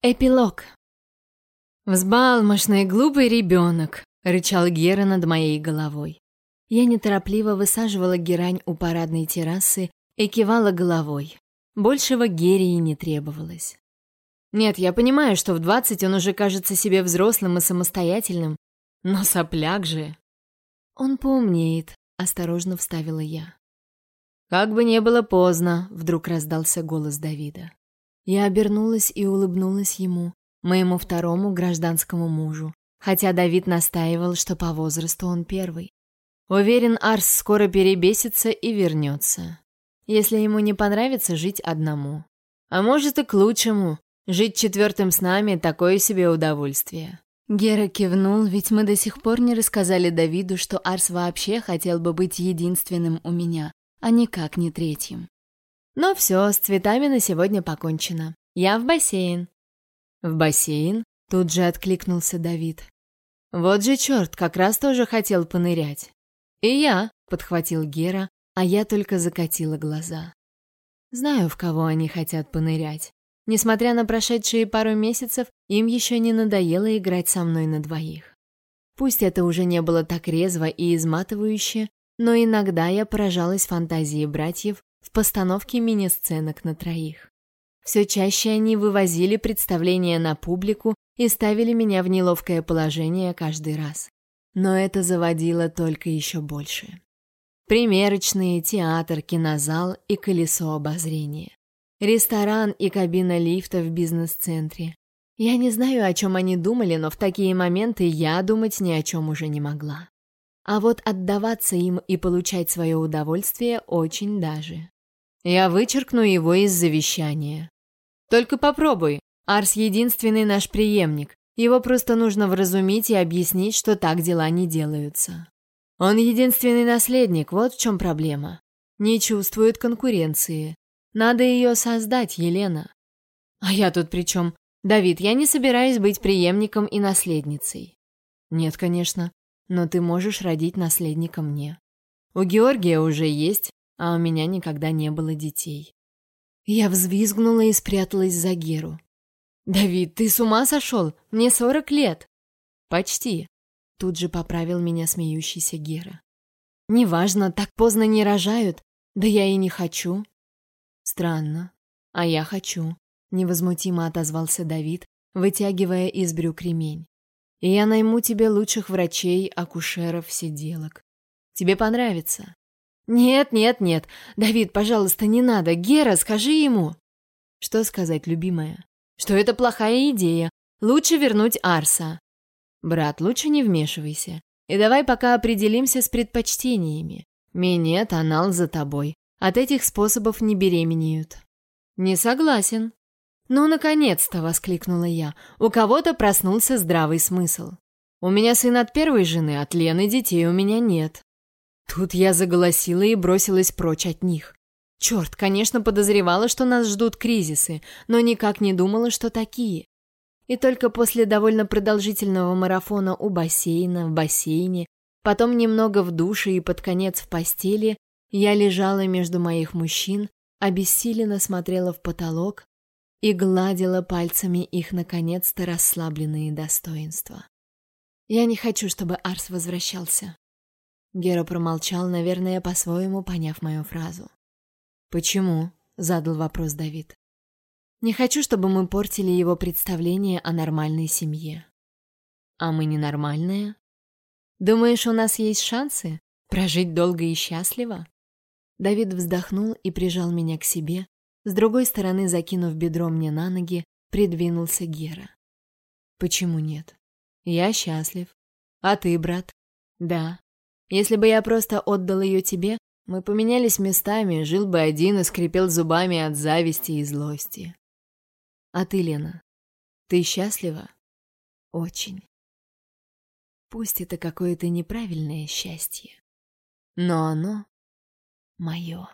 Эпилог. «Взбалмошный глупый ребенок», — рычал Гера над моей головой. Я неторопливо высаживала герань у парадной террасы и кивала головой. Большего Гере и не требовалось. Нет, я понимаю, что в двадцать он уже кажется себе взрослым и самостоятельным, но сопляк же. Он поумнеет, осторожно вставила я. Как бы не было поздно, вдруг раздался голос Давида. Я обернулась и улыбнулась ему, моему второму гражданскому мужу, хотя Давид настаивал, что по возрасту он первый. Уверен, Арс скоро перебесится и вернется. Если ему не понравится жить одному. А может и к лучшему. Жить четвертым с нами — такое себе удовольствие. Гера кивнул, ведь мы до сих пор не рассказали Давиду, что Арс вообще хотел бы быть единственным у меня, а никак не третьим. Но все, с цветами на сегодня покончено. Я в бассейн. В бассейн? Тут же откликнулся Давид. Вот же черт, как раз тоже хотел понырять. И я, подхватил Гера, а я только закатила глаза. Знаю, в кого они хотят понырять. Несмотря на прошедшие пару месяцев, им еще не надоело играть со мной на двоих. Пусть это уже не было так резво и изматывающе, но иногда я поражалась фантазии братьев в постановке мини-сценок на троих. Все чаще они вывозили представления на публику и ставили меня в неловкое положение каждый раз. Но это заводило только еще больше. Примерочные, театр, кинозал и колесо обозрения. Ресторан и кабина лифта в бизнес-центре. Я не знаю, о чем они думали, но в такие моменты я думать ни о чем уже не могла. А вот отдаваться им и получать свое удовольствие очень даже. Я вычеркну его из завещания. Только попробуй. Арс единственный наш преемник. Его просто нужно вразумить и объяснить, что так дела не делаются. Он единственный наследник, вот в чем проблема. Не чувствует конкуренции. Надо ее создать, Елена. А я тут при чем? Давид, я не собираюсь быть преемником и наследницей. Нет, конечно, но ты можешь родить наследника мне. У Георгия уже есть, а у меня никогда не было детей. Я взвизгнула и спряталась за Геру. «Давид, ты с ума сошел? Мне сорок лет!» «Почти», — тут же поправил меня смеющийся Гера. «Неважно, так поздно не рожают. Да я и не хочу». «Странно. А я хочу», — невозмутимо отозвался Давид, вытягивая из брюк ремень. «И я найму тебе лучших врачей, акушеров, сиделок. Тебе понравится. «Нет, нет, нет. Давид, пожалуйста, не надо. Гера, скажи ему». «Что сказать, любимая?» «Что это плохая идея. Лучше вернуть Арса». «Брат, лучше не вмешивайся. И давай пока определимся с предпочтениями. Минет, анал за тобой. От этих способов не беременеют». «Не согласен». «Ну, наконец-то!» — воскликнула я. «У кого-то проснулся здравый смысл. У меня сын от первой жены, от Лены детей у меня нет. Тут я заголосила и бросилась прочь от них. Черт, конечно, подозревала, что нас ждут кризисы, но никак не думала, что такие. И только после довольно продолжительного марафона у бассейна, в бассейне, потом немного в душе и под конец в постели, я лежала между моих мужчин, обессиленно смотрела в потолок и гладила пальцами их наконец-то расслабленные достоинства. Я не хочу, чтобы Арс возвращался. Гера промолчал, наверное, по-своему поняв мою фразу. «Почему?» — задал вопрос Давид. «Не хочу, чтобы мы портили его представление о нормальной семье». «А мы ненормальные?» «Думаешь, у нас есть шансы прожить долго и счастливо?» Давид вздохнул и прижал меня к себе, с другой стороны, закинув бедро мне на ноги, придвинулся Гера. «Почему нет? Я счастлив. А ты, брат?» «Да, если бы я просто отдал ее тебе, мы поменялись местами, жил бы один и скрипел зубами от зависти и злости. А ты, Лена, ты счастлива? Очень. Пусть это какое-то неправильное счастье, но оно мое.